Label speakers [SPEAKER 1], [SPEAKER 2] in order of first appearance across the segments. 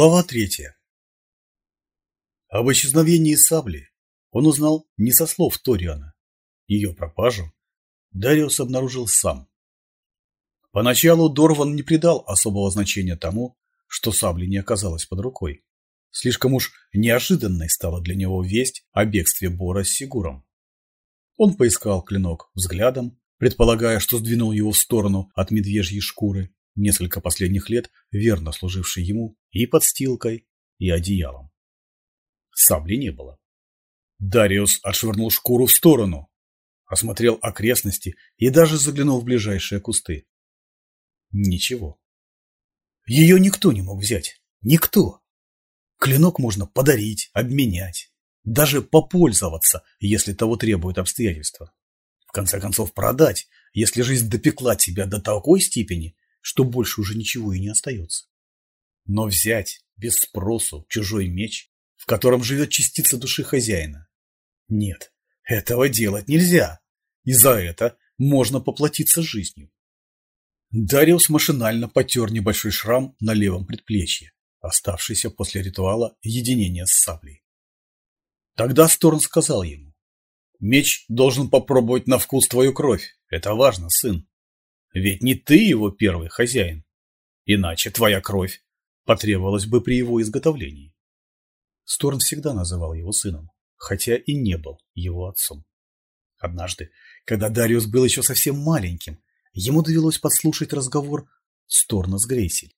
[SPEAKER 1] Глава третья. Об исчезновении сабли он узнал не со слов Ториана. Ее пропажу Дариус обнаружил сам. Поначалу Дорван не придал особого значения тому, что сабли не оказалось под рукой. Слишком уж неожиданной стала для него весть о бегстве Бора с Сигуром. Он поискал клинок взглядом, предполагая, что сдвинул его в сторону от медвежьей шкуры, несколько последних лет верно служивший ему и подстилкой, и одеялом. Сабли не было. Дариус отшвырнул шкуру в сторону, осмотрел окрестности и даже заглянул в ближайшие кусты. Ничего. Ее никто не мог взять. Никто. Клинок можно подарить, обменять, даже попользоваться, если того требуют обстоятельства. В конце концов, продать, если жизнь допекла тебя до такой степени, что больше уже ничего и не остается. Но взять без спросу чужой меч, в котором живет частица души хозяина, нет, этого делать нельзя, и за это можно поплатиться жизнью. Дариус машинально потер небольшой шрам на левом предплечье, оставшийся после ритуала единения с саблей. Тогда Сторн сказал ему, «Меч должен попробовать на вкус твою кровь. Это важно, сын. Ведь не ты его первый хозяин. Иначе твоя кровь потребовалась бы при его изготовлении. Сторн всегда называл его сыном, хотя и не был его отцом. Однажды, когда Дариус был еще совсем маленьким, ему довелось подслушать разговор Сторна с Грейсель.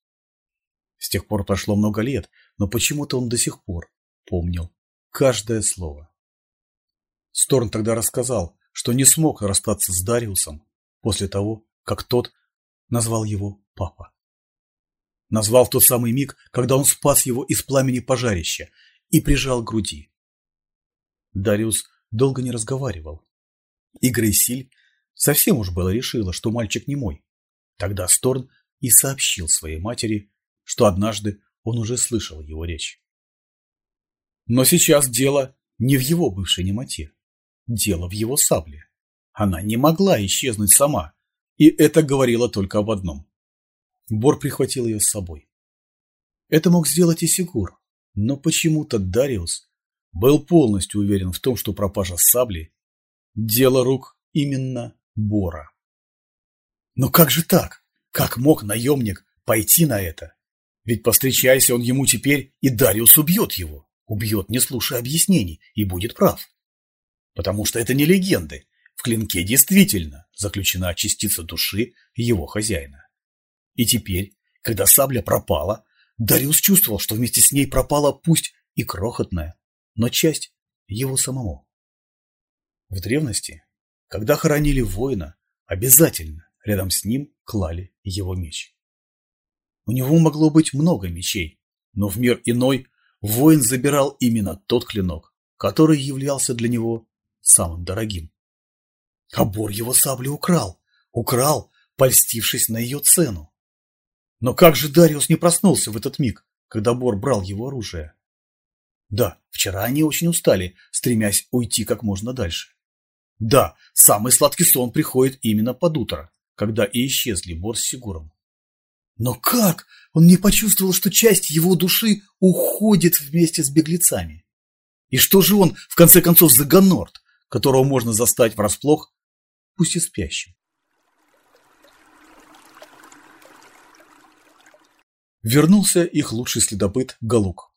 [SPEAKER 1] С тех пор прошло много лет, но почему-то он до сих пор помнил каждое слово. Сторн тогда рассказал, что не смог расстаться с Дариусом после того, как тот назвал его папа. Назвал в тот самый миг, когда он спас его из пламени пожарища и прижал к груди. Дариус долго не разговаривал. И Грейсиль совсем уж было решила, что мальчик не мой. Тогда Сторн и сообщил своей матери, что однажды он уже слышал его речь. Но сейчас дело не в его бывшей немоте. Дело в его сабле. Она не могла исчезнуть сама, и это говорило только об одном. Бор прихватил ее с собой. Это мог сделать и Сигур, но почему-то Дариус был полностью уверен в том, что пропажа сабли – дело рук именно Бора. Но как же так? Как мог наемник пойти на это? Ведь постречайся он ему теперь, и Дариус убьет его. Убьет, не слушая объяснений, и будет прав. Потому что это не легенды, в клинке действительно заключена частица души его хозяина. И теперь, когда сабля пропала, Дариус чувствовал, что вместе с ней пропала пусть и крохотная, но часть его самого. В древности, когда хоронили воина, обязательно рядом с ним клали его меч. У него могло быть много мечей, но в мир иной воин забирал именно тот клинок, который являлся для него самым дорогим. А Бор его сабли украл. Украл, польстившись на ее цену. Но как же Дариус не проснулся в этот миг, когда Бор брал его оружие? Да, вчера они очень устали, стремясь уйти как можно дальше. Да, самый сладкий сон приходит именно под утро, когда и исчезли Бор с Сигуром. Но как он не почувствовал, что часть его души уходит вместе с беглецами? И что же он, в конце концов, за Гонорт, которого можно застать врасплох пусть и спящим. Вернулся их лучший следопыт Галук.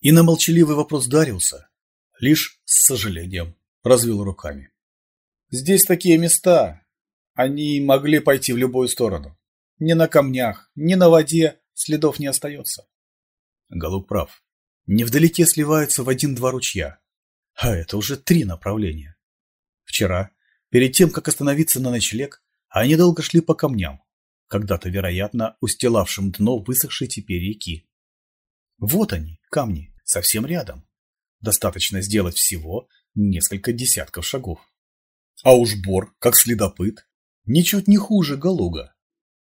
[SPEAKER 1] И на молчаливый вопрос Дариуса лишь с сожалением развел руками. «Здесь такие места. Они могли пойти в любую сторону. Ни на камнях, ни на воде следов не остается». Галук прав. Невдалеке сливаются в один-два ручья. А это уже три направления. Вчера Перед тем, как остановиться на ночлег, они долго шли по камням, когда-то, вероятно, устилавшим дно высохшей теперь реки. Вот они, камни, совсем рядом. Достаточно сделать всего несколько десятков шагов. А уж Бор, как следопыт, ничуть не хуже Галуга.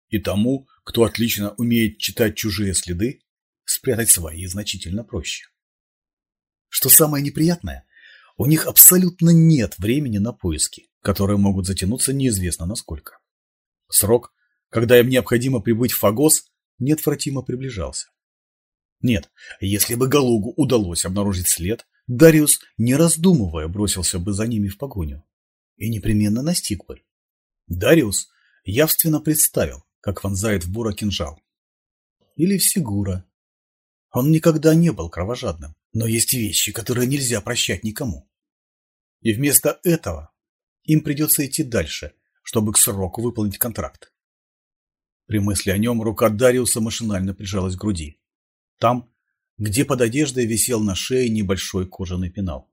[SPEAKER 1] И тому, кто отлично умеет читать чужие следы, спрятать свои значительно проще. Что самое неприятное, у них абсолютно нет времени на поиски которые могут затянуться неизвестно насколько. Срок, когда им необходимо прибыть в Фагос, неотвратимо приближался. Нет, если бы Галугу удалось обнаружить след, Дариус, не раздумывая, бросился бы за ними в погоню. И непременно настиг бы. Дариус явственно представил, как вонзает в Бура кинжал. Или в Сигура. Он никогда не был кровожадным, но есть вещи, которые нельзя прощать никому. И вместо этого им придется идти дальше, чтобы к сроку выполнить контракт. При мысли о нем рука Дариуса машинально прижалась к груди. Там, где под одеждой висел на шее небольшой кожаный пенал.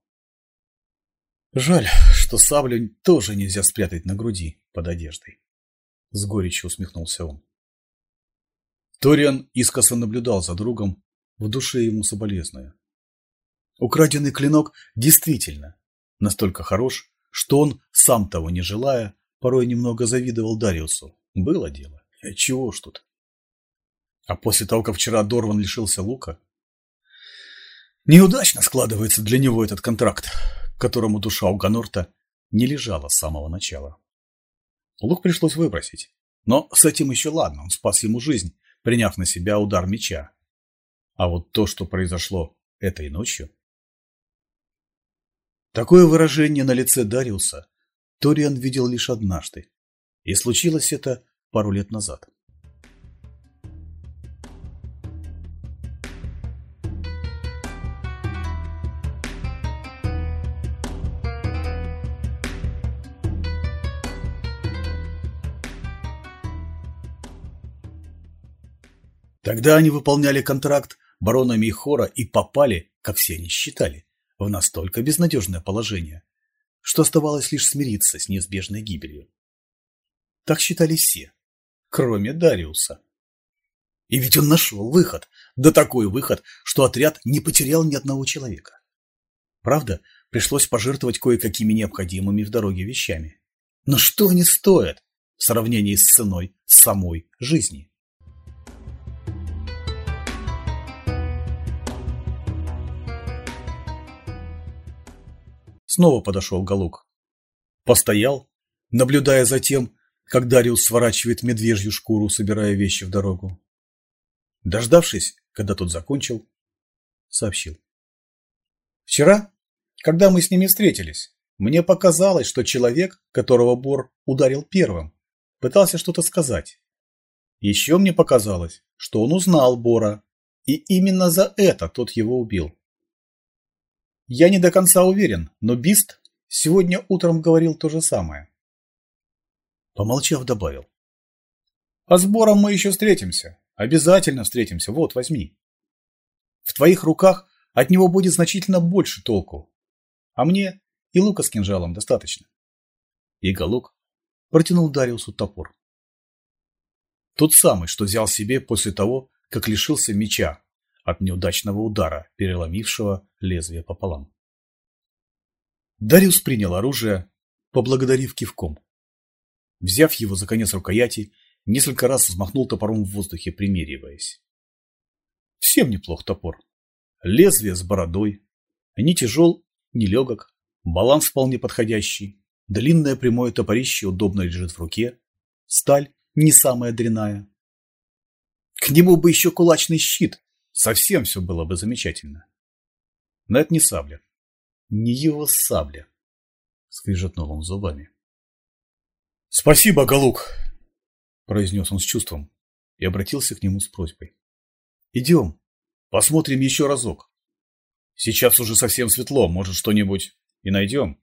[SPEAKER 1] Жаль, что саблю тоже нельзя спрятать на груди под одеждой. С горечью усмехнулся он. Ториан искоса наблюдал за другом, в душе ему соболезную. Украденный клинок действительно настолько хорош, что он, сам того не желая, порой немного завидовал Дариусу. Было дело. Чего ж тут? А после того, как вчера Дорван лишился лука, неудачно складывается для него этот контракт, которому душа у Ганорта не лежала с самого начала. Лук пришлось выбросить, но с этим еще ладно, он спас ему жизнь, приняв на себя удар меча. А вот то, что произошло этой ночью... Такое выражение на лице Дариуса Ториан видел лишь однажды, и случилось это пару лет назад. Тогда они выполняли контракт баронами Хора и попали, как все они считали, в настолько безнадежное положение, что оставалось лишь смириться с неизбежной гибелью. Так считали все, кроме Дариуса. И ведь он нашел выход, да такой выход, что отряд не потерял ни одного человека. Правда, пришлось пожертвовать кое-какими необходимыми в дороге вещами. Но что они стоят в сравнении с ценой самой жизни? Снова подошел Галук. Постоял, наблюдая за тем, как Дариус сворачивает медвежью шкуру, собирая вещи в дорогу. Дождавшись, когда тот закончил, сообщил. Вчера, когда мы с ними встретились, мне показалось, что человек, которого Бор ударил первым, пытался что-то сказать. Еще мне показалось, что он узнал Бора, и именно за это тот его убил. Я не до конца уверен, но Бист сегодня утром говорил то же самое. Помолчав, добавил. А с Бором мы еще встретимся. Обязательно встретимся. Вот, возьми. В твоих руках от него будет значительно больше толку. А мне и лука с кинжалом достаточно. И Галук протянул Дариусу топор. Тот самый, что взял себе после того, как лишился меча от неудачного удара, переломившего лезвие пополам. Дариус принял оружие, поблагодарив кивком. Взяв его за конец рукояти, несколько раз взмахнул топором в воздухе, примериваясь. Всем неплох топор. Лезвие с бородой, не тяжел, не легок, баланс вполне подходящий, длинное прямое топорище удобно лежит в руке, сталь не самая дряная. К нему бы еще кулачный щит, Совсем все было бы замечательно. Но это не сабля. Не его сабля. Скрижетнул он зубами. Спасибо, Галук, произнес он с чувством и обратился к нему с просьбой. Идем, посмотрим еще разок. Сейчас уже совсем светло, может, что-нибудь и найдем.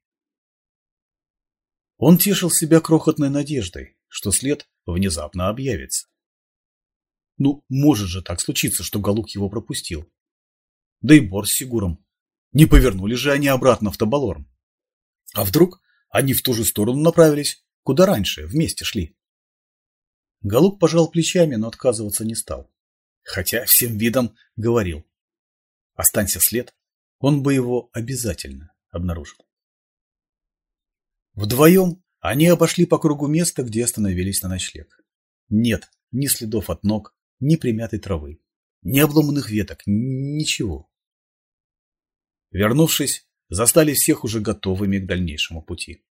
[SPEAKER 1] Он тешил себя крохотной надеждой, что след внезапно объявится. Ну, может же так случиться, что Галук его пропустил. Да и Бор с Сигуром. Не повернули же они обратно в Табалорм. А вдруг они в ту же сторону направились, куда раньше, вместе шли? Галук пожал плечами, но отказываться не стал. Хотя всем видом говорил. Останься след, он бы его обязательно обнаружил. Вдвоем они обошли по кругу места, где остановились на ночлег. Нет ни следов от ног, ни примятой травы, ни обломанных веток, ничего. Вернувшись, застали всех уже готовыми к дальнейшему пути.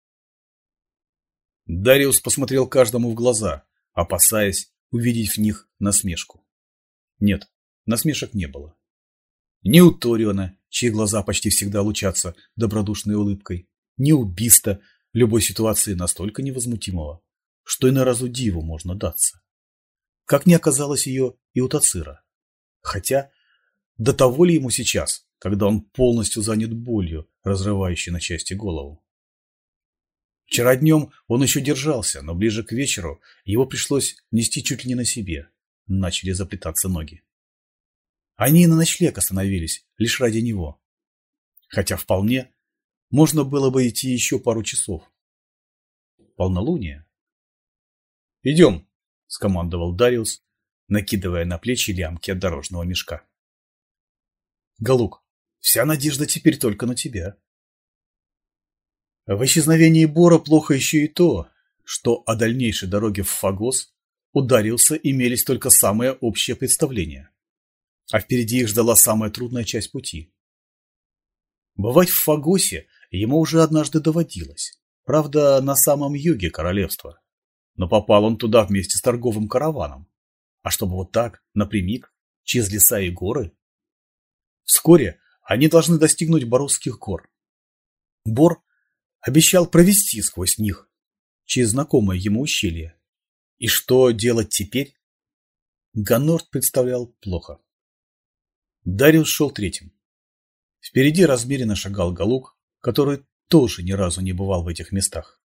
[SPEAKER 1] Дариус посмотрел каждому в глаза, опасаясь увидеть в них насмешку. Нет, насмешек не было. ни у Ториона, чьи глаза почти всегда лучатся добродушной улыбкой, ни у Биста любой ситуации настолько невозмутимого, что и на разу диву можно даться. Как не оказалось ее и у Тацира. Хотя, до того ли ему сейчас, когда он полностью занят болью, разрывающей на части голову? Вчера днем он еще держался, но ближе к вечеру его пришлось нести чуть ли не на себе. Начали заплетаться ноги. Они и на ночлег остановились, лишь ради него. Хотя вполне можно было бы идти еще пару часов. Полнолуние. «Идем», — скомандовал Дариус, накидывая на плечи лямки от дорожного мешка. «Галук, вся надежда теперь только на тебя», в исчезновении Бора плохо еще и то, что о дальнейшей дороге в Фагос ударился имелись только самые общие представления. А впереди их ждала самая трудная часть пути. Бывать в Фагосе ему уже однажды доводилось. Правда, на самом юге королевства. Но попал он туда вместе с торговым караваном. А чтобы вот так, напрямик, через леса и горы? Вскоре они должны достигнуть Боровских гор. Бор обещал провести сквозь них, через знакомое ему ущелье. И что делать теперь? Ганорт представлял плохо. Дариус шел третьим. Впереди размеренно шагал Галук, который тоже ни разу не бывал в этих местах.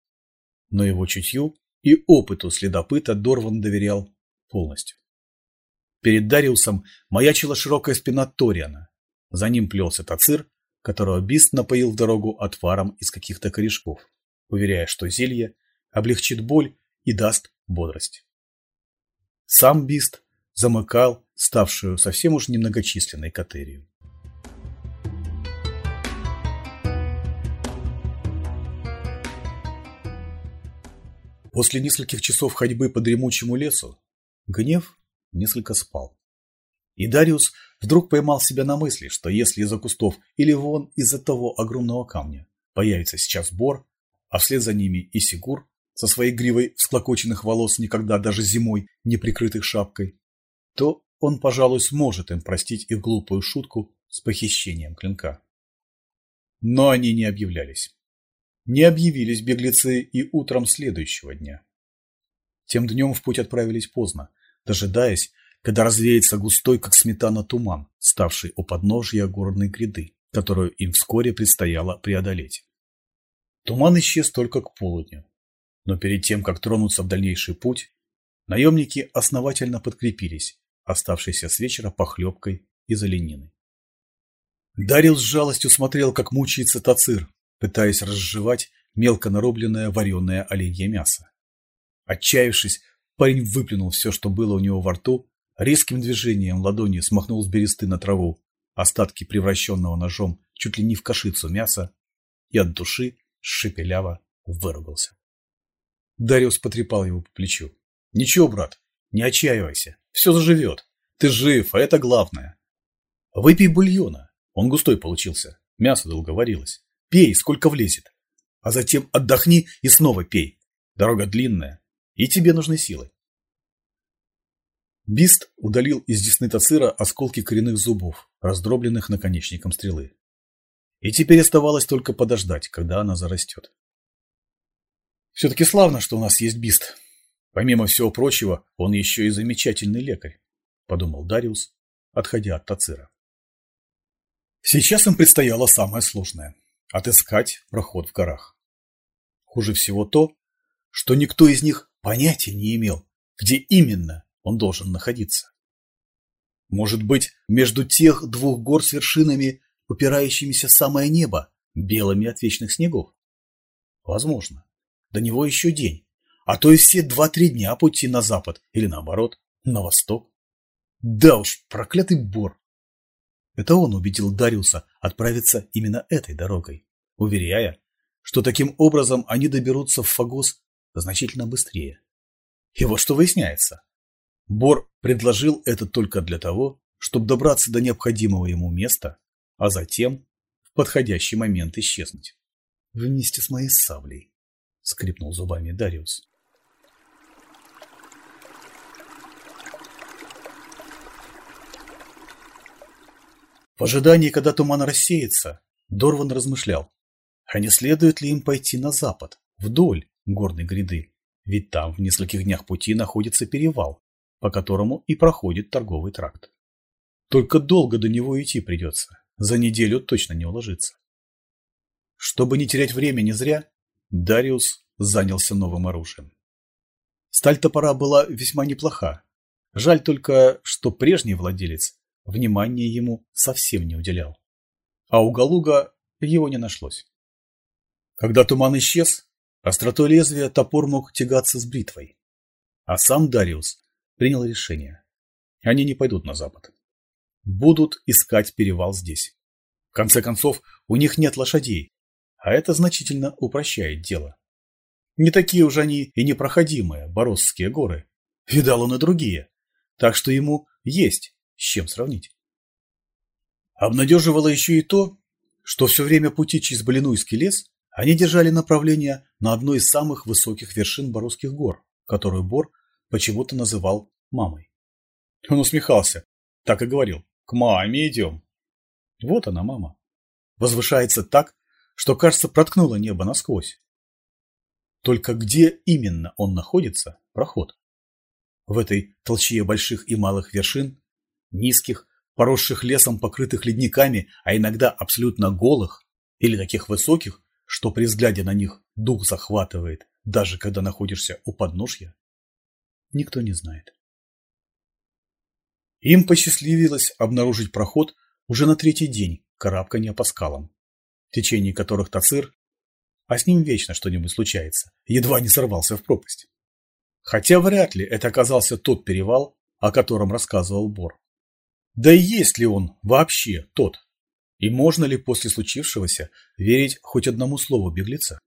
[SPEAKER 1] Но его чутью и опыту следопыта Дорван доверял полностью. Перед Дариусом маячила широкая спина Ториана. За ним плелся Тацир, которого Бист напоил в дорогу отваром из каких-то корешков, уверяя, что зелье облегчит боль и даст бодрость. Сам Бист замыкал ставшую совсем уж немногочисленной катерию. После нескольких часов ходьбы по дремучему лесу гнев несколько спал. И Дариус вдруг поймал себя на мысли, что если из-за кустов или вон из-за того огромного камня появится сейчас бор, а вслед за ними и Сигур со своей гривой всклокоченных волос, никогда даже зимой не прикрытых шапкой, то он, пожалуй, сможет им простить их глупую шутку с похищением клинка. Но они не объявлялись. Не объявились беглецы и утром следующего дня. Тем днем в путь отправились поздно, дожидаясь, когда развеется густой, как сметана, туман, ставший у подножья горной гряды, которую им вскоре предстояло преодолеть. Туман исчез только к полудню, но перед тем, как тронуться в дальнейший путь, наемники основательно подкрепились, оставшейся с вечера похлебкой из оленины. Дарил с жалостью смотрел, как мучается Тацир, пытаясь разжевать мелко нарубленное вареное оленье мясо. Отчаявшись, парень выплюнул все, что было у него во рту, Резким движением ладони смахнул с бересты на траву остатки превращенного ножом чуть ли не в кашицу мяса и от души шепеляво выругался. Дариус потрепал его по плечу. «Ничего, брат, не отчаивайся, все заживет. Ты жив, а это главное. Выпей бульона, он густой получился, мясо долго варилось. Пей, сколько влезет. А затем отдохни и снова пей. Дорога длинная, и тебе нужны силы. Бист удалил из десны Тацира осколки коренных зубов, раздробленных наконечником стрелы. И теперь оставалось только подождать, когда она зарастет. Все-таки славно, что у нас есть Бист. Помимо всего прочего, он еще и замечательный лекарь, подумал Дариус, отходя от Тацира. Сейчас им предстояло самое сложное – отыскать проход в горах. Хуже всего то, что никто из них понятия не имел, где именно он должен находиться. Может быть, между тех двух гор с вершинами, упирающимися в самое небо, белыми от вечных снегов? Возможно. До него еще день, а то и все два-три дня пути на запад или наоборот, на восток. Да уж, проклятый Бор! Это он убедил Дариуса отправиться именно этой дорогой, уверяя, что таким образом они доберутся в Фагос значительно быстрее. И вот что выясняется. Бор предложил это только для того, чтобы добраться до необходимого ему места, а затем в подходящий момент исчезнуть. «Вместе с моей саблей», — скрипнул зубами Дариус. В ожидании, когда туман рассеется, Дорван размышлял, а не следует ли им пойти на запад, вдоль горной гряды, ведь там в нескольких днях пути находится перевал, по которому и проходит торговый тракт. Только долго до него идти придется, за неделю точно не уложиться. Чтобы не терять времени зря, Дариус занялся новым оружием. Сталь топора была весьма неплоха. Жаль только, что прежний владелец внимания ему совсем не уделял. А у Галуга его не нашлось. Когда туман исчез, остротой лезвия топор мог тягаться с бритвой. А сам Дариус принял решение. Они не пойдут на запад. Будут искать перевал здесь. В конце концов, у них нет лошадей, а это значительно упрощает дело. Не такие уж они и непроходимые, Боросские горы. Видал он и другие, так что ему есть с чем сравнить. Обнадеживало еще и то, что все время пути через Балинуйский лес они держали направление на одной из самых высоких вершин Боросских гор, которую Бор почему-то называл мамой. Он усмехался, так и говорил, к маме идем. Вот она, мама. Возвышается так, что, кажется, проткнуло небо насквозь. Только где именно он находится – проход. В этой толчье больших и малых вершин, низких, поросших лесом, покрытых ледниками, а иногда абсолютно голых, или таких высоких, что при взгляде на них дух захватывает, даже когда находишься у подножья, никто не знает. Им посчастливилось обнаружить проход уже на третий день карабкания по скалам, в течение которых Тацир а с ним вечно что-нибудь случается, едва не сорвался в пропасть. Хотя вряд ли это оказался тот перевал, о котором рассказывал Бор. Да и есть ли он вообще тот? И можно ли после случившегося верить хоть одному слову беглеца?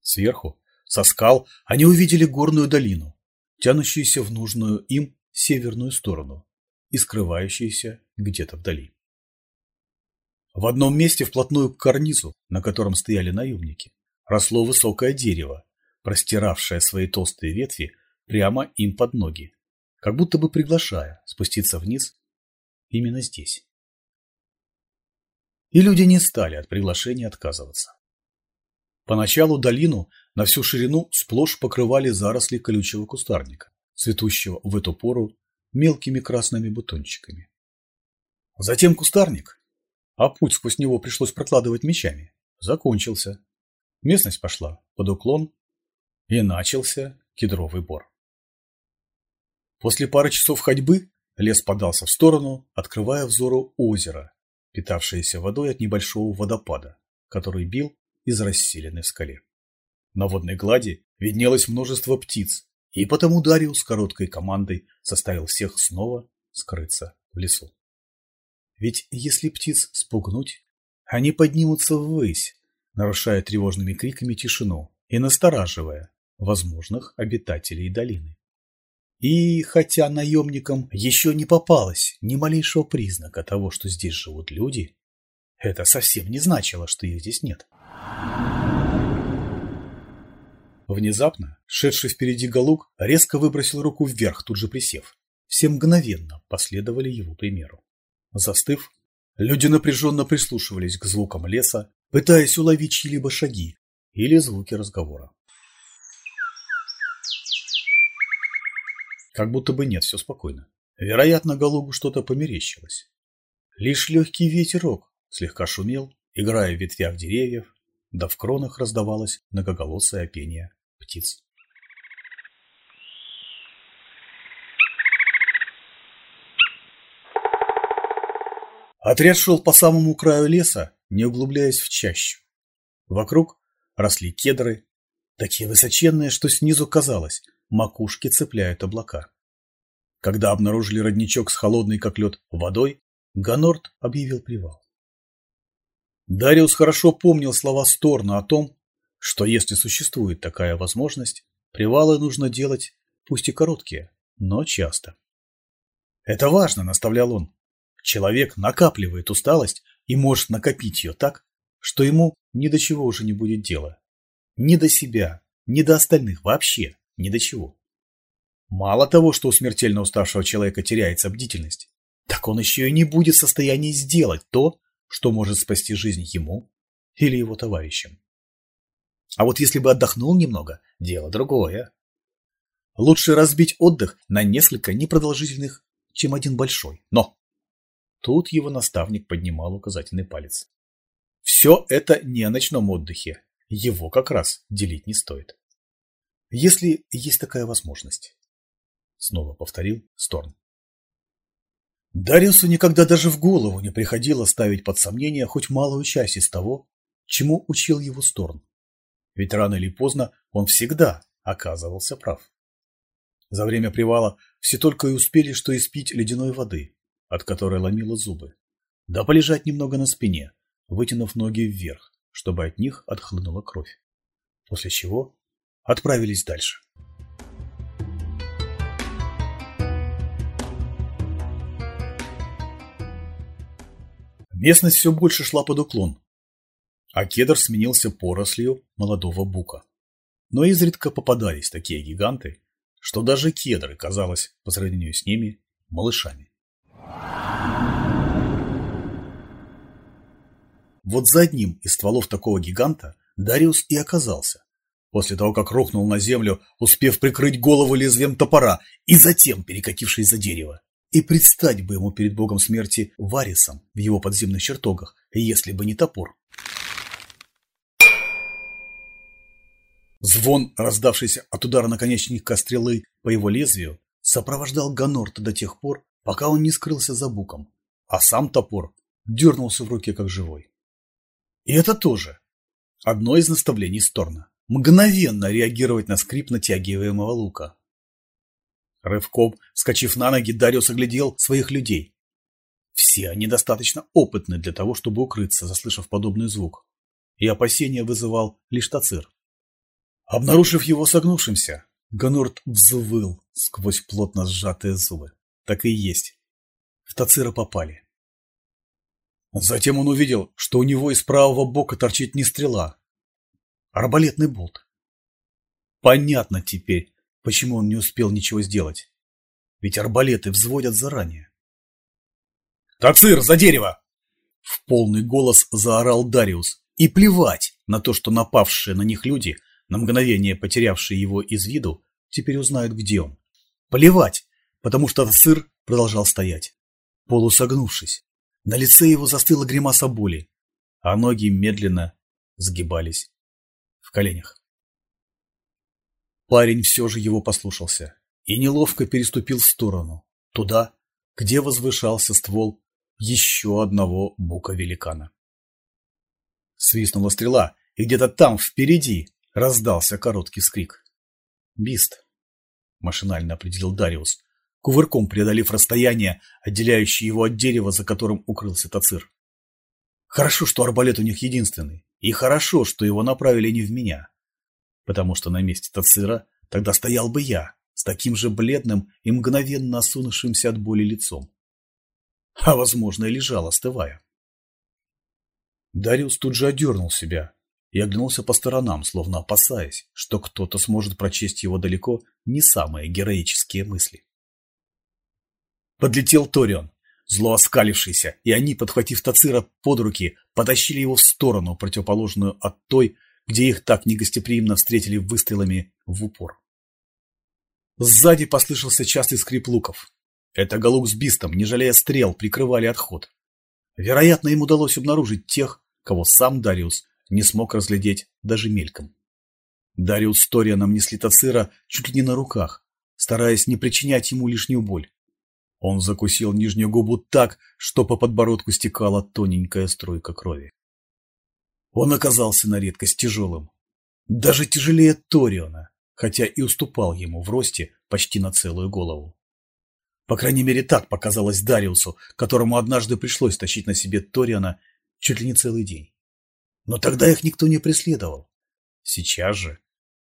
[SPEAKER 1] Сверху, со скал, они увидели горную долину, тянущуюся в нужную им северную сторону и скрывающуюся где-то вдали. В одном месте вплотную к карнизу, на котором стояли наемники, росло высокое дерево, простиравшее свои толстые ветви прямо им под ноги, как будто бы приглашая спуститься вниз именно здесь. И люди не стали от приглашения отказываться. Поначалу долину на всю ширину сплошь покрывали заросли колючего кустарника, цветущего в эту пору мелкими красными бутончиками. Затем кустарник а путь сквозь него пришлось прокладывать мечами, закончился. Местность пошла под уклон, и начался кедровый бор. После пары часов ходьбы лес подался в сторону, открывая взору озеро, питавшееся водой от небольшого водопада, который бил из расселенной в скале. На водной глади виднелось множество птиц, и потому с короткой командой заставил всех снова скрыться в лесу. Ведь если птиц спугнуть, они поднимутся ввысь, нарушая тревожными криками тишину и настораживая возможных обитателей долины. И хотя наемникам еще не попалось ни малейшего признака того, что здесь живут люди, это совсем не значило, что их здесь нет. Внезапно, шедший впереди Галук, резко выбросил руку вверх, тут же присев. Все мгновенно последовали его примеру. Застыв, люди напряженно прислушивались к звукам леса, пытаясь уловить чьи-либо шаги или звуки разговора. Как будто бы нет, все спокойно. Вероятно, Галугу что-то померещилось. Лишь легкий ветерок слегка шумел, играя в ветвях деревьев, да в кронах раздавалось многоголосое пение птиц. Отряд шел по самому краю леса, не углубляясь в чащу. Вокруг росли кедры, такие высоченные, что снизу казалось, макушки цепляют облака. Когда обнаружили родничок с холодной, как лед, водой, Ганорт объявил привал. Дариус хорошо помнил слова Сторна о том, что если существует такая возможность, привалы нужно делать, пусть и короткие, но часто. Это важно, наставлял он. Человек накапливает усталость и может накопить ее так, что ему ни до чего уже не будет дела. Ни до себя, ни до остальных, вообще ни до чего. Мало того, что у смертельно уставшего человека теряется бдительность, так он еще и не будет в состоянии сделать то, что может спасти жизнь ему или его товарищам. А вот если бы отдохнул немного, дело другое. Лучше разбить отдых на несколько непродолжительных, чем один большой. Но тут его наставник поднимал указательный палец. Все это не о ночном отдыхе. Его как раз делить не стоит. Если есть такая возможность. Снова повторил Сторн. Дариусу никогда даже в голову не приходило ставить под сомнение хоть малую часть из того, чему учил его Сторн. Ведь рано или поздно он всегда оказывался прав. За время привала все только и успели что испить ледяной воды, от которой ломило зубы, да полежать немного на спине, вытянув ноги вверх, чтобы от них отхлынула кровь. После чего отправились дальше. Местность все больше шла под уклон, а кедр сменился порослью молодого бука. Но изредка попадались такие гиганты, что даже кедры, казалось, по сравнению с ними, малышами. Вот за одним из стволов такого гиганта Дариус и оказался, после того, как рухнул на землю, успев прикрыть голову лезвием топора и затем перекатившись за дерево. И предстать бы ему перед богом смерти Варисом в его подземных чертогах, если бы не топор. Звон, раздавшийся от удара наконечника стрелы по его лезвию, сопровождал Ганорта до тех пор, пока он не скрылся за буком, а сам топор дернулся в руке как живой. И это тоже одно из наставлений Сторна – мгновенно реагировать на скрип натягиваемого лука. Рывком, скачив на ноги, Дариус оглядел своих людей. Все они достаточно опытны для того, чтобы укрыться, заслышав подобный звук. И опасения вызывал лишь Тацир. Обнаружив его согнувшимся, Ганорт взвыл сквозь плотно сжатые зубы. Так и есть. В Тацира попали. Затем он увидел, что у него из правого бока торчит не стрела, арбалетный болт. Понятно теперь, Почему он не успел ничего сделать? Ведь арбалеты взводят заранее. «Тацир, за дерево!» В полный голос заорал Дариус. И плевать на то, что напавшие на них люди, на мгновение потерявшие его из виду, теперь узнают, где он. Плевать, потому что Тацир продолжал стоять, полусогнувшись. На лице его застыла гримаса боли, а ноги медленно сгибались в коленях. Парень все же его послушался и неловко переступил в сторону, туда, где возвышался ствол еще одного бука-великана. Свистнула стрела, и где-то там, впереди, раздался короткий скрик. «Бист», — машинально определил Дариус, кувырком преодолев расстояние, отделяющее его от дерева, за которым укрылся Тацир. Хорошо, что арбалет у них единственный, и хорошо, что его направили не в меня потому что на месте Тацира тогда стоял бы я, с таким же бледным и мгновенно осунувшимся от боли лицом. А, возможно, и лежал, остывая. Дариус тут же одернул себя и оглянулся по сторонам, словно опасаясь, что кто-то сможет прочесть его далеко не самые героические мысли. Подлетел Торион, зло оскалившийся, и они, подхватив Тацира под руки, потащили его в сторону, противоположную от той, где их так негостеприимно встретили выстрелами в упор. Сзади послышался частый скрип луков. Это Галук с Бистом, не жалея стрел, прикрывали отход. Вероятно, им удалось обнаружить тех, кого сам Дариус не смог разглядеть даже мельком. Дариус Торианом несли Тацира чуть ли не на руках, стараясь не причинять ему лишнюю боль. Он закусил нижнюю губу так, что по подбородку стекала тоненькая струйка крови. Он оказался на редкость тяжелым. Даже тяжелее Ториона, хотя и уступал ему в росте почти на целую голову. По крайней мере, так показалось Дариусу, которому однажды пришлось тащить на себе Ториона чуть ли не целый день. Но тогда их никто не преследовал. Сейчас же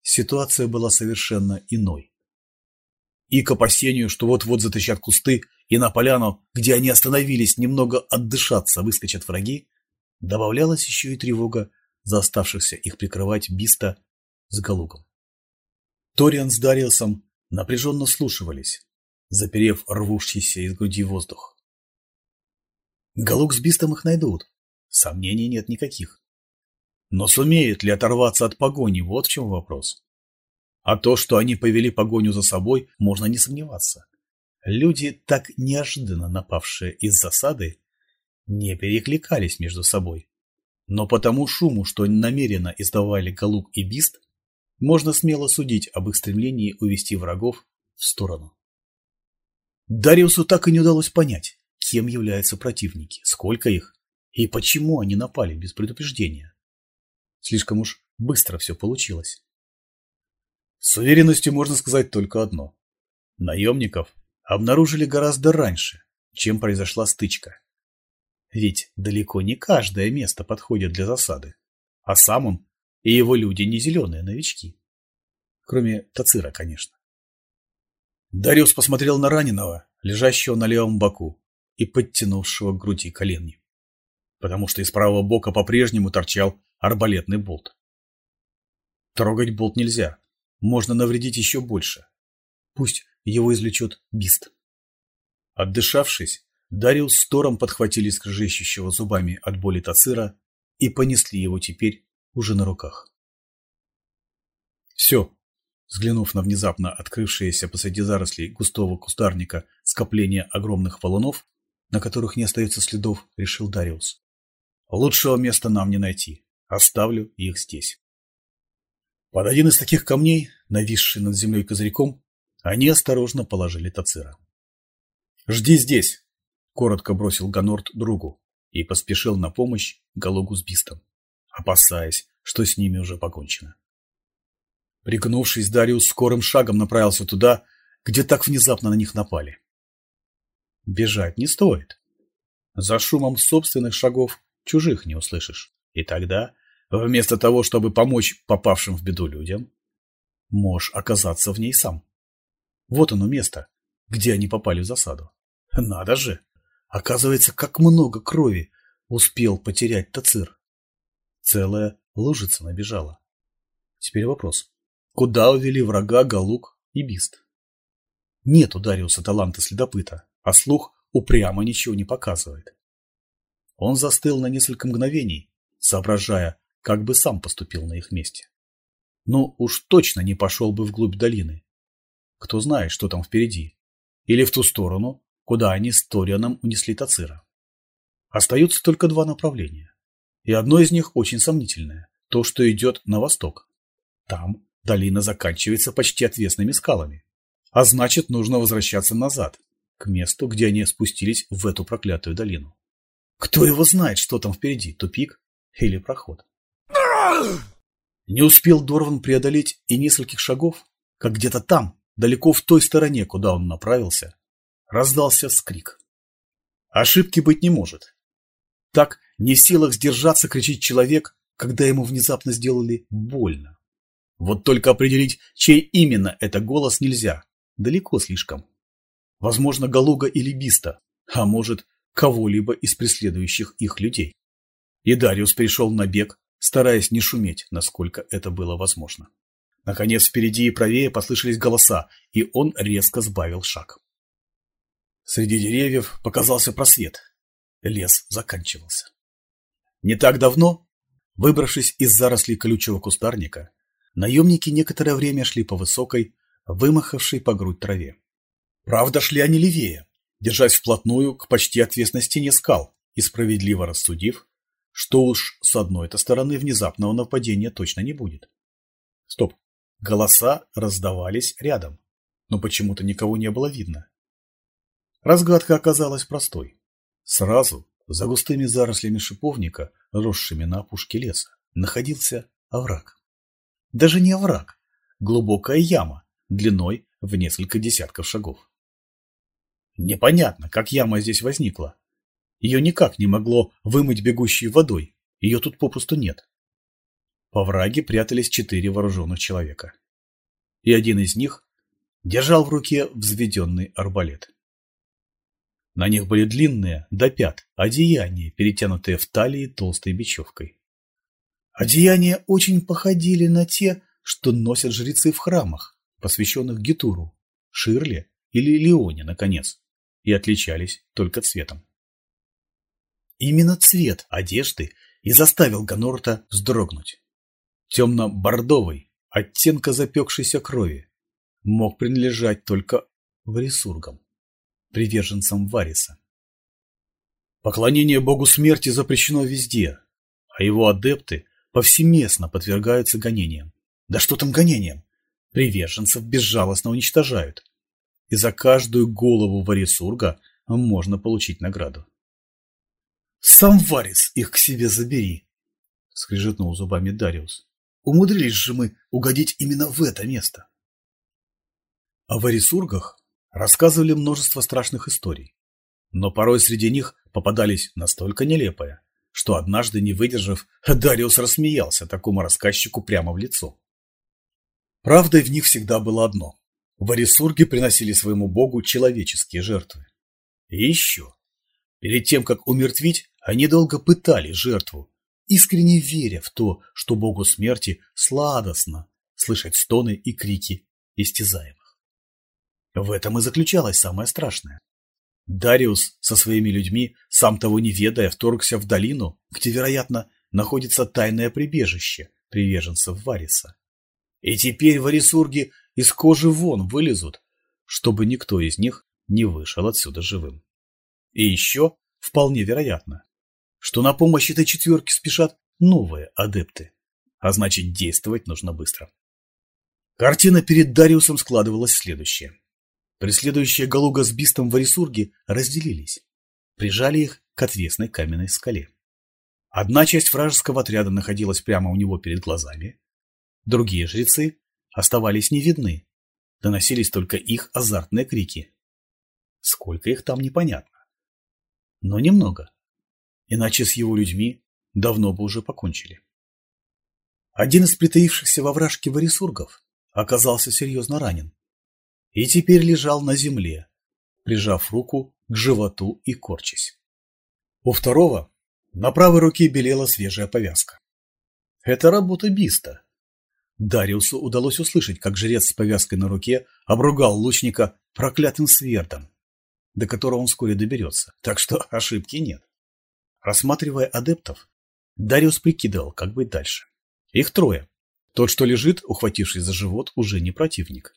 [SPEAKER 1] ситуация была совершенно иной. И к опасению, что вот-вот затащат кусты, и на поляну, где они остановились немного отдышаться, выскочат враги, Добавлялась еще и тревога за оставшихся их прикрывать Биста с Галуком. Ториан с Дариусом напряженно слушивались, заперев рвущийся из груди воздух. Галук с Бистом их найдут. Сомнений нет никаких. Но сумеют ли оторваться от погони, вот в чем вопрос. А то, что они повели погоню за собой, можно не сомневаться. Люди, так неожиданно напавшие из засады, не перекликались между собой. Но по тому шуму, что намеренно издавали Галук и Бист, можно смело судить об их стремлении увести врагов в сторону. Дариусу так и не удалось понять, кем являются противники, сколько их и почему они напали без предупреждения. Слишком уж быстро все получилось. С уверенностью можно сказать только одно. Наемников обнаружили гораздо раньше, чем произошла стычка. Ведь далеко не каждое место подходит для засады, а сам он и его люди не зеленые новички. Кроме Тацира, конечно. Дариус посмотрел на раненого, лежащего на левом боку и подтянувшего к груди колени, потому что из правого бока по-прежнему торчал арбалетный болт. Трогать болт нельзя, можно навредить еще больше. Пусть его извлечет Бист. Отдышавшись, Дариус с Тором подхватили скрежещущего зубами от боли Тацира и понесли его теперь уже на руках. Все, взглянув на внезапно открывшееся посреди зарослей густого кустарника скопление огромных валунов, на которых не остается следов, решил Дариус. Лучшего места нам не найти. Оставлю их здесь. Под один из таких камней, нависший над землей козырьком, они осторожно положили Тацира. «Жди здесь!» — коротко бросил Ганорт другу и поспешил на помощь Галогу с Бистом, опасаясь, что с ними уже покончено. Пригнувшись, Дариус скорым шагом направился туда, где так внезапно на них напали. Бежать не стоит. За шумом собственных шагов чужих не услышишь. И тогда, вместо того, чтобы помочь попавшим в беду людям, можешь оказаться в ней сам. Вот оно место, где они попали в засаду. Надо же! Оказывается, как много крови успел потерять Тацир. Целая лужица набежала. Теперь вопрос. Куда увели врага Галук и Бист? Нет у Дариуса таланта следопыта, а слух упрямо ничего не показывает. Он застыл на несколько мгновений, соображая, как бы сам поступил на их месте. Ну, уж точно не пошел бы вглубь долины. Кто знает, что там впереди. Или в ту сторону, куда они с Торианом унесли Тацира. Остаются только два направления. И одно из них очень сомнительное. То, что идет на восток. Там долина заканчивается почти отвесными скалами. А значит, нужно возвращаться назад, к месту, где они спустились в эту проклятую долину. Кто его знает, что там впереди, тупик или проход? Не успел Дорван преодолеть и нескольких шагов, как где-то там, далеко в той стороне, куда он направился, раздался вскрик. Ошибки быть не может. Так не в силах сдержаться кричит человек, когда ему внезапно сделали больно. Вот только определить, чей именно это голос нельзя. Далеко слишком. Возможно, Галуга или Биста, а может, кого-либо из преследующих их людей. И Дариус перешел на бег, стараясь не шуметь, насколько это было возможно. Наконец, впереди и правее послышались голоса, и он резко сбавил шаг. Среди деревьев показался просвет. Лес заканчивался. Не так давно, выбравшись из зарослей колючего кустарника, наемники некоторое время шли по высокой, вымахавшей по грудь траве. Правда, шли они левее, держась вплотную к почти отвесной стене скал и справедливо рассудив, что уж с одной-то стороны внезапного нападения точно не будет. Стоп. Голоса раздавались рядом, но почему-то никого не было видно. Разгадка оказалась простой. Сразу за густыми зарослями шиповника, росшими на опушке леса, находился овраг. Даже не овраг, глубокая яма, длиной в несколько десятков шагов. Непонятно, как яма здесь возникла. Ее никак не могло вымыть бегущей водой, ее тут попросту нет. По враге прятались четыре вооруженных человека. И один из них держал в руке взведенный арбалет. На них были длинные, до пят, одеяния, перетянутые в талии толстой бечевкой. Одеяния очень походили на те, что носят жрецы в храмах, посвященных Гетуру, Ширле или Леоне, наконец, и отличались только цветом. Именно цвет одежды и заставил Ганорта вздрогнуть. Темно-бордовый, оттенка запекшейся крови, мог принадлежать только варисургам, приверженцам Вариса. Поклонение богу смерти запрещено везде, а его адепты повсеместно подвергаются гонениям. Да что там гонениям? Приверженцев безжалостно уничтожают. И за каждую голову Варисурга можно получить награду. «Сам Варис их к себе забери!» — скрежетнул зубами Дариус. «Умудрились же мы угодить именно в это место!» О Варисургах рассказывали множество страшных историй, но порой среди них попадались настолько нелепые, что однажды, не выдержав, Дариус рассмеялся такому рассказчику прямо в лицо. Правдой в них всегда было одно. Варисурги приносили своему богу человеческие жертвы. И еще. Перед тем, как умертвить, они долго пытали жертву, искренне веря в то, что богу смерти сладостно слышать стоны и крики истязаемых. В этом и заключалось самое страшное. Дариус со своими людьми, сам того не ведая, вторгся в долину, где, вероятно, находится тайное прибежище приверженцев Вариса. И теперь варисурги из кожи вон вылезут, чтобы никто из них не вышел отсюда живым. И еще вполне вероятно, что на помощь этой четверке спешат новые адепты, а значит действовать нужно быстро. Картина перед Дариусом складывалась следующая. Преследующие Галуга с Бистом варисурги разделились, прижали их к отвесной каменной скале. Одна часть вражеского отряда находилась прямо у него перед глазами, Другие жрецы оставались не видны, доносились только их азартные крики. Сколько их там, непонятно. Но немного, иначе с его людьми давно бы уже покончили. Один из притаившихся во вражке варисургов оказался серьезно ранен и теперь лежал на земле, прижав руку к животу и корчась. У второго на правой руке белела свежая повязка. Это работа Биста, Дариусу удалось услышать, как жрец с повязкой на руке обругал лучника проклятым свердом, до которого он вскоре доберется, так что ошибки нет. Рассматривая адептов, Дариус прикидывал, как быть дальше. Их трое. Тот, что лежит, ухватившись за живот, уже не противник.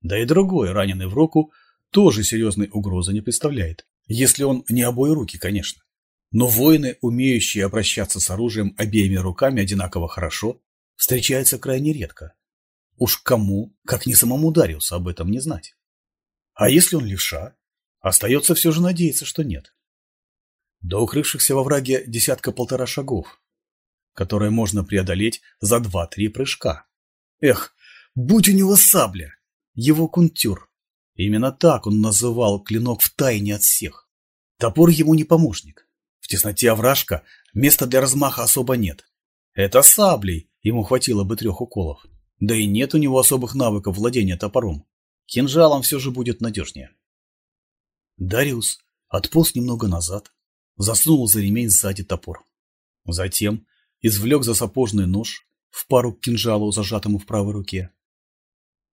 [SPEAKER 1] Да и другой, раненый в руку, тоже серьезной угрозы не представляет. Если он не обои руки, конечно. Но воины, умеющие обращаться с оружием обеими руками одинаково хорошо, встречается крайне редко. Уж кому, как не самому Дариусу, об этом не знать. А если он левша, остается все же надеяться, что нет. До укрывшихся во враге десятка-полтора шагов, которые можно преодолеть за два-три прыжка. Эх, будь у него сабля, его кунтюр. Именно так он называл клинок в тайне от всех. Топор ему не помощник. В тесноте овражка места для размаха особо нет. Это саблей ему хватило бы трех уколов. Да и нет у него особых навыков владения топором. Кинжалом все же будет надежнее. Дариус отполз немного назад, засунул за ремень сзади топор. Затем извлек за сапожный нож в пару к кинжалу, зажатому в правой руке.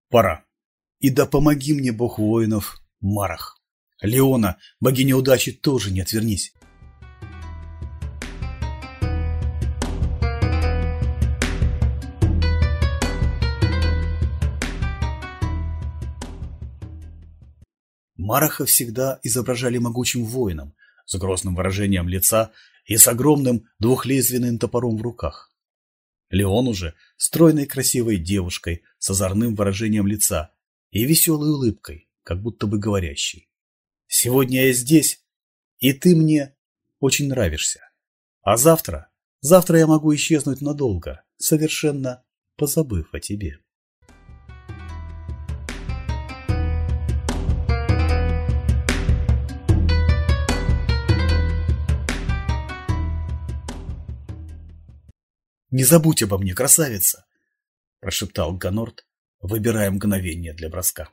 [SPEAKER 1] Пора. И да помоги мне, бог воинов, Марах. Леона, богиня удачи, тоже не отвернись. Мараха всегда изображали могучим воином, с грозным выражением лица и с огромным двухлезвенным топором в руках. Леон уже стройной красивой девушкой с озорным выражением лица и веселой улыбкой, как будто бы говорящей. «Сегодня я здесь, и ты мне очень нравишься. А завтра, завтра я могу исчезнуть надолго, совершенно позабыв о тебе». Не забудь обо мне, красавица, прошептал Ганорт, выбирая мгновение для броска.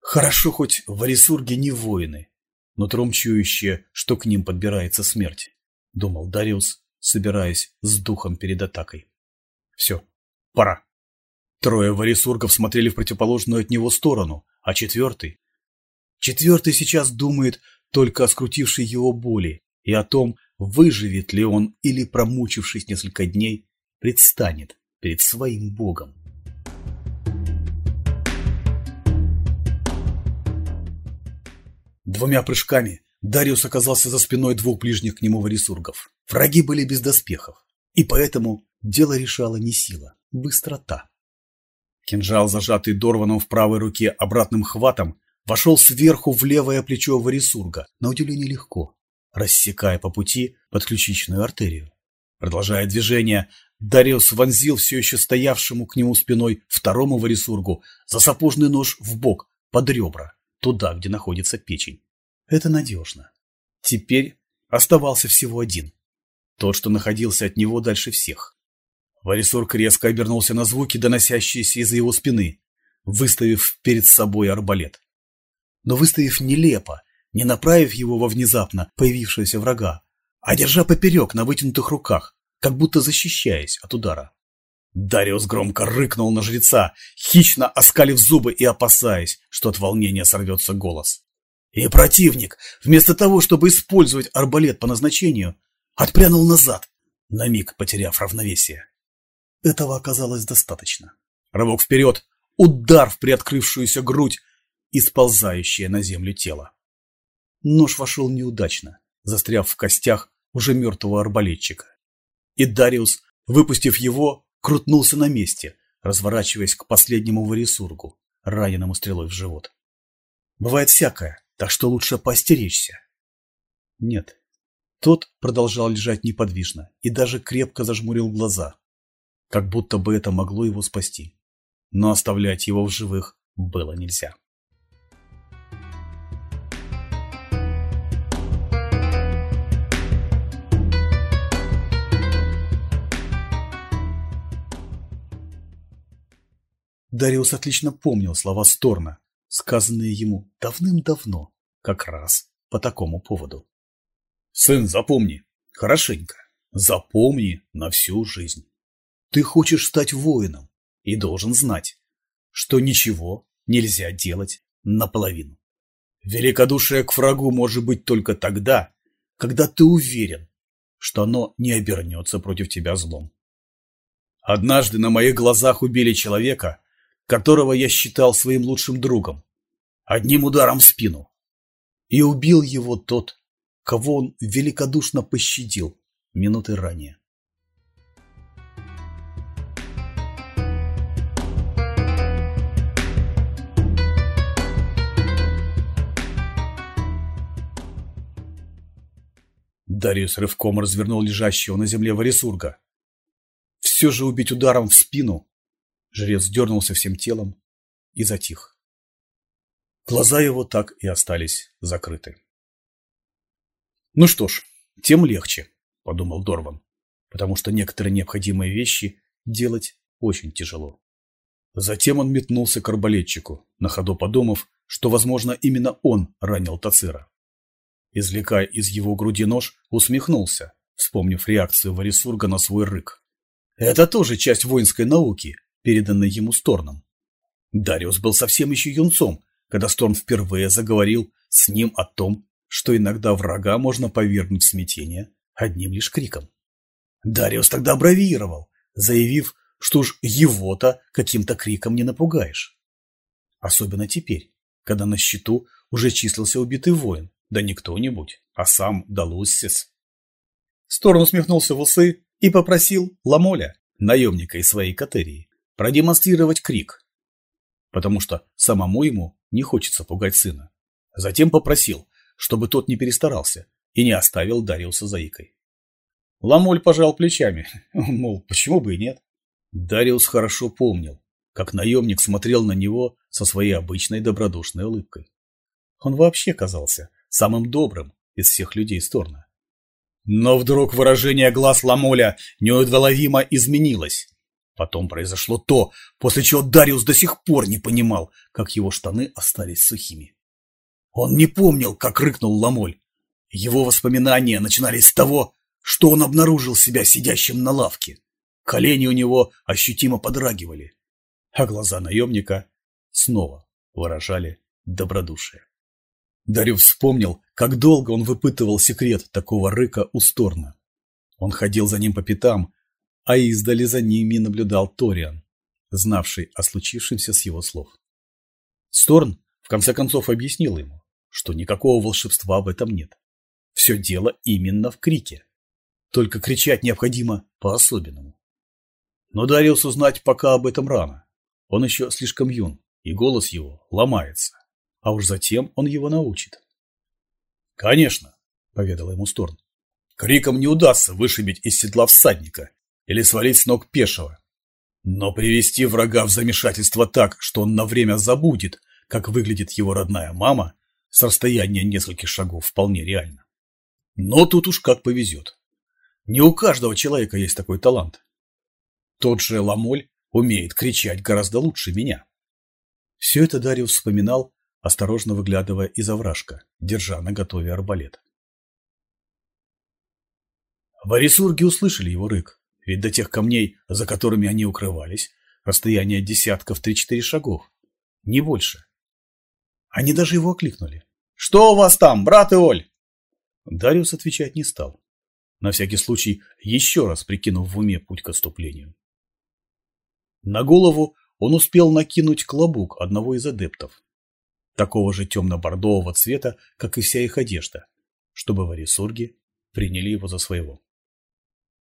[SPEAKER 1] Хорошо хоть в Арисурге не воины, но тромчующие, что к ним подбирается смерть, думал Дариус, собираясь с духом перед атакой. Все, пора. Трое варисургов смотрели в противоположную от него сторону, а четвертый... Четвертый сейчас думает только о скрутившей его боли и о том, выживет ли он или, промучившись несколько дней, предстанет перед своим богом. Двумя прыжками Дариус оказался за спиной двух ближних к нему варисургов. Враги были без доспехов, и поэтому дело решала не сила, быстрота. Кинжал, зажатый Дорваном в правой руке обратным хватом, вошел сверху в левое плечо варисурга, на удивление легко, рассекая по пути подключичную артерию. Продолжая движение, Дариус вонзил все еще стоявшему к нему спиной второму варисургу за сапожный нож в бок, под ребра, туда, где находится печень. Это надежно. Теперь оставался всего один. Тот, что находился от него дальше всех. Варисург резко обернулся на звуки, доносящиеся из-за его спины, выставив перед собой арбалет. Но выставив нелепо, не направив его во внезапно появившегося врага, а держа поперек на вытянутых руках, как будто защищаясь от удара. Дариус громко рыкнул на жреца, хищно оскалив зубы и опасаясь, что от волнения сорвется голос. И противник, вместо того, чтобы использовать арбалет по назначению, отпрянул назад, на миг потеряв равновесие. Этого оказалось достаточно. Рывок вперед, удар в приоткрывшуюся грудь и сползающее на землю тело. Нож вошел неудачно, застряв в костях уже мертвого арбалетчика. И Дариус, выпустив его, крутнулся на месте, разворачиваясь к последнему варисургу, раненому стрелой в живот. Бывает всякое, так что лучше поостеречься. Нет. Тот продолжал лежать неподвижно и даже крепко зажмурил глаза, как будто бы это могло его спасти. Но оставлять его в живых было нельзя. Дариус отлично помнил слова Сторна, сказанные ему давным-давно, как раз по такому поводу. «Сын, запомни, хорошенько, запомни на всю жизнь. Ты хочешь стать воином и должен знать, что ничего нельзя делать наполовину. Великодушие к врагу может быть только тогда, когда ты уверен, что оно не обернется против тебя злом. Однажды на моих глазах убили человека, которого я считал своим лучшим другом, одним ударом в спину. И убил его тот, кого он великодушно пощадил минуты ранее. Дариус рывком развернул лежащего на земле Варисурга. Все же убить ударом в спину Жрец дернулся всем телом и затих. Глаза его так и остались закрыты. «Ну что ж, тем легче», — подумал Дорван, потому что некоторые необходимые вещи делать очень тяжело. Затем он метнулся к арбалетчику, на ходу подумав, что, возможно, именно он ранил Тацира. Извлекая из его груди нож, усмехнулся, вспомнив реакцию Варисурга на свой рык. Это тоже часть воинской науки переданной ему Сторном. Дариус был совсем еще юнцом, когда Сторн впервые заговорил с ним о том, что иногда врага можно повергнуть в смятение одним лишь криком. Дариус тогда бравировал, заявив, что уж его-то каким-то криком не напугаешь. Особенно теперь, когда на счету уже числился убитый воин, да не кто-нибудь, а сам Далуссис. Сторн усмехнулся в усы и попросил Ламоля, наемника из своей катерии, продемонстрировать крик, потому что самому ему не хочется пугать сына. Затем попросил, чтобы тот не перестарался и не оставил Дариуса заикой. Ламоль пожал плечами, мол, почему бы и нет. Дариус хорошо помнил, как наемник смотрел на него со своей обычной добродушной улыбкой. Он вообще казался самым добрым из всех людей Сторна. Но вдруг выражение глаз Ламоля неудволовимо изменилось. Потом произошло то, после чего Дариус до сих пор не понимал, как его штаны остались сухими. Он не помнил, как рыкнул Ламоль. Его воспоминания начинались с того, что он обнаружил себя сидящим на лавке. Колени у него ощутимо подрагивали, а глаза наемника снова выражали добродушие. Дариус вспомнил, как долго он выпытывал секрет такого рыка у Сторна. Он ходил за ним по пятам, а издали за ними наблюдал Ториан, знавший о случившемся с его слов. Сторн в конце концов объяснил ему, что никакого волшебства в этом нет. Все дело именно в крике. Только кричать необходимо по-особенному. Но Дариусу знать пока об этом рано. Он еще слишком юн, и голос его ломается. А уж затем он его научит. «Конечно», — поведал ему Сторн. «Криком не удастся вышибить из седла всадника или свалить с ног пешего. Но привести врага в замешательство так, что он на время забудет, как выглядит его родная мама, с расстояния нескольких шагов вполне реально. Но тут уж как повезет. Не у каждого человека есть такой талант. Тот же Ламоль умеет кричать гораздо лучше меня. Все это Дариус вспоминал, осторожно выглядывая из овражка, держа на готове арбалет. Варисурги услышали его рык, ведь до тех камней, за которыми они укрывались, расстояние десятков три-четыре шагов, не больше. Они даже его окликнули. «Что у вас там, брат Иоль?» Дариус отвечать не стал. На всякий случай еще раз прикинув в уме путь к отступлению. На голову он успел накинуть клобук одного из адептов, такого же темно-бордового цвета, как и вся их одежда, чтобы варисурги приняли его за своего.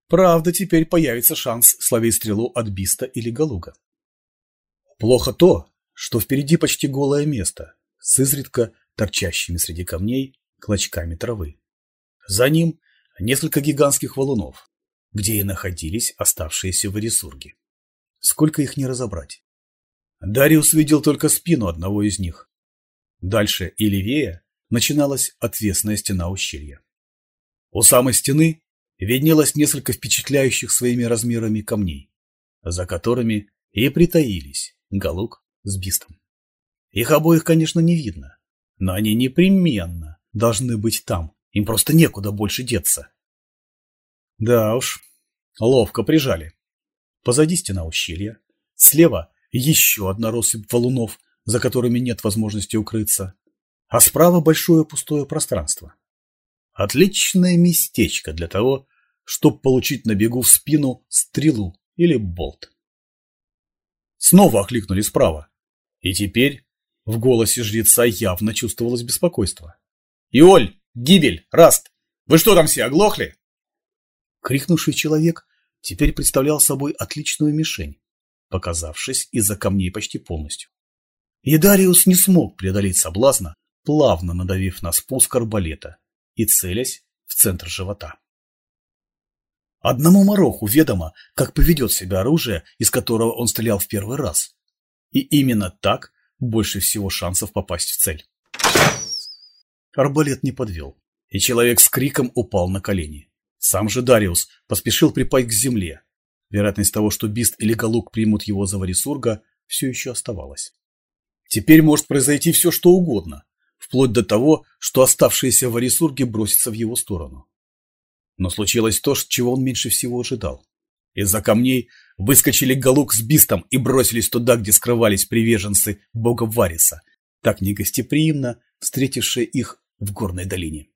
[SPEAKER 1] Правда, теперь появится шанс словить стрелу от Биста или Галуга. Плохо то, что впереди почти голое место, с изредка торчащими среди камней клочками травы. За ним несколько гигантских валунов, где и находились оставшиеся варисурги. Сколько их не разобрать. Дариус видел только спину одного из них. Дальше и левее начиналась отвесная стена ущелья. У самой стены виднелось несколько впечатляющих своими размерами камней, за которыми и притаились Галук с Бистом. Их обоих, конечно, не видно, но они непременно должны быть там, им просто некуда больше деться. Да уж, ловко прижали. Позади стена ущелья. Слева еще одна россыпь валунов, за которыми нет возможности укрыться. А справа большое пустое пространство. Отличное местечко для того, чтобы получить на бегу в спину стрелу или болт. Снова окликнули справа. И теперь в голосе жреца явно чувствовалось беспокойство. «Иоль! Гибель! Раст! Вы что там все, оглохли?» Крикнувший человек теперь представлял собой отличную мишень, показавшись из-за камней почти полностью. И Дариус не смог преодолеть соблазна, плавно надавив на спуск арбалета и целясь в центр живота. Одному Мороху ведомо, как поведет себя оружие, из которого он стрелял в первый раз. И именно так больше всего шансов попасть в цель. Арбалет не подвел, и человек с криком упал на колени. Сам же Дариус поспешил припасть к земле. Вероятность того, что Бист или Галук примут его за Варисурга, все еще оставалась. Теперь может произойти все, что угодно, вплоть до того, что оставшиеся Варисурги бросятся в его сторону. Но случилось то, чего он меньше всего ожидал. Из-за камней выскочили Галук с Бистом и бросились туда, где скрывались приверженцы бога Вариса, так негостеприимно встретившие их в горной долине.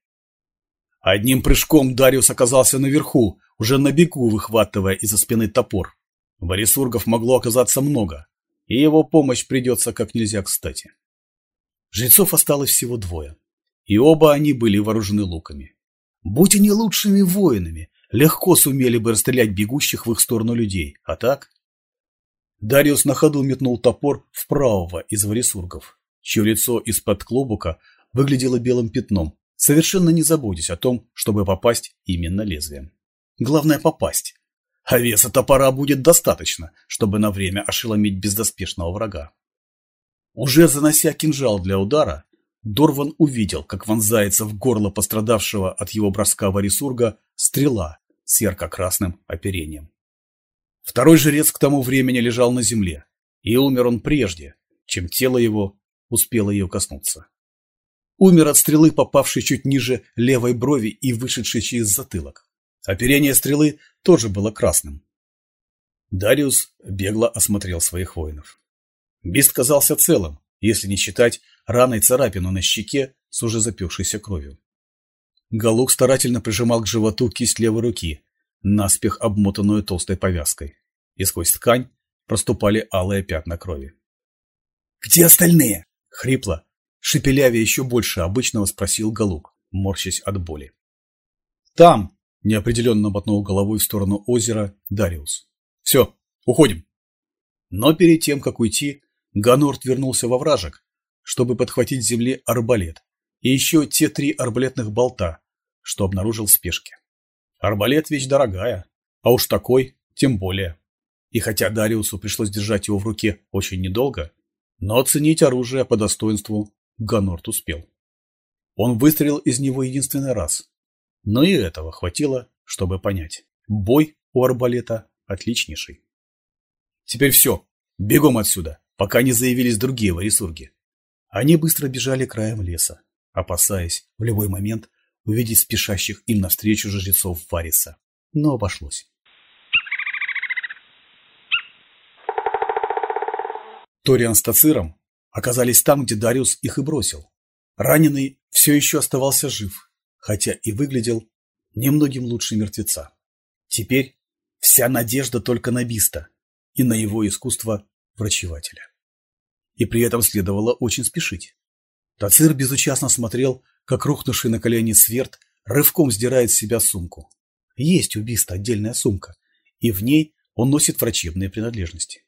[SPEAKER 1] Одним прыжком Дариус оказался наверху, уже на бегу выхватывая из-за спины топор. Борисургов могло оказаться много, и его помощь придется как нельзя кстати. Жрецов осталось всего двое, и оба они были вооружены луками. Будь они лучшими воинами, легко сумели бы расстрелять бегущих в их сторону людей, а так... Дариус на ходу метнул топор в правого из варисургов, чье лицо из-под клобука выглядело белым пятном, совершенно не заботясь о том, чтобы попасть именно лезвием. Главное попасть. А веса топора будет достаточно, чтобы на время ошеломить бездоспешного врага. Уже занося кинжал для удара, Дорван увидел, как вонзается в горло пострадавшего от его броска Варисурга стрела с ярко-красным оперением. Второй жрец к тому времени лежал на земле, и умер он прежде, чем тело его успело ее коснуться. Умер от стрелы, попавшей чуть ниже левой брови и вышедшей через затылок. Оперение стрелы тоже было красным. Дариус бегло осмотрел своих воинов. Бист казался целым, если не считать раной царапину на щеке с уже запекшейся кровью. Галук старательно прижимал к животу кисть левой руки, наспех обмотанную толстой повязкой, и сквозь ткань проступали алые пятна крови.
[SPEAKER 2] «Где остальные?»
[SPEAKER 1] — хрипло, шепелявя еще больше обычного спросил Галук, морщась от боли. «Там!» — неопределенно мотнул головой в сторону озера Дариус. «Все, уходим!» Но перед тем, как уйти, Ганорт вернулся во вражек, чтобы подхватить с земли арбалет и еще те три арбалетных болта, что обнаружил в спешке. Арбалет – вещь дорогая, а уж такой тем более. И хотя Дариусу пришлось держать его в руке очень недолго, но оценить оружие по достоинству Ганорт успел. Он выстрелил из него единственный раз, но и этого хватило, чтобы понять. Бой у арбалета отличнейший. Теперь все, бегом отсюда, пока не заявились другие варисурги. Они быстро бежали краем леса, опасаясь в любой момент увидеть спешащих им навстречу жрецов Вариса. Но обошлось. Ториан с Тациром оказались там, где Дариус их и бросил. Раненый все еще оставался жив, хотя и выглядел немногим лучше мертвеца. Теперь вся надежда только на Биста и на его искусство врачевателя. И при этом следовало очень спешить. Тацир безучастно смотрел, как рухнувший на колени сверд рывком сдирает с себя сумку. Есть у Биста отдельная сумка, и в ней он носит врачебные принадлежности.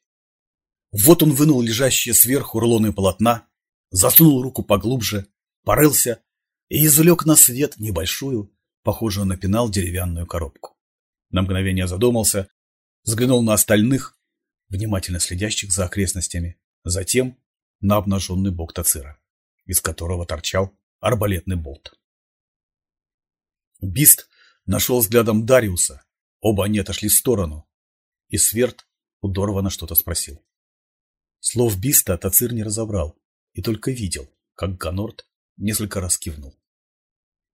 [SPEAKER 1] Вот он вынул лежащие сверху рулоны полотна, засунул руку поглубже, порылся и извлек на свет небольшую, похожую на пенал, деревянную коробку. На мгновение задумался, взглянул на остальных, внимательно следящих за окрестностями, затем на обнаженный бок Тацира, из которого торчал арбалетный болт. Бист нашел взглядом Дариуса, оба они отошли в сторону, и Сверд у Дорвана что-то спросил. Слов Биста Тацир не разобрал и только видел, как Ганорт несколько раз кивнул.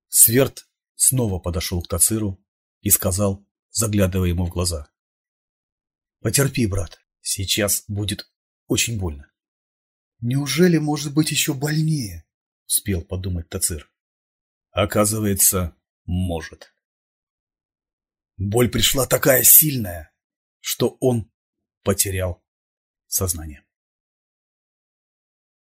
[SPEAKER 1] Сверд снова подошел к Тациру и сказал, заглядывая ему в глаза. «Потерпи, брат, сейчас будет очень больно». «Неужели может быть еще больнее?» — успел подумать Тацир. «Оказывается, может». Боль пришла такая сильная, что он потерял сознание.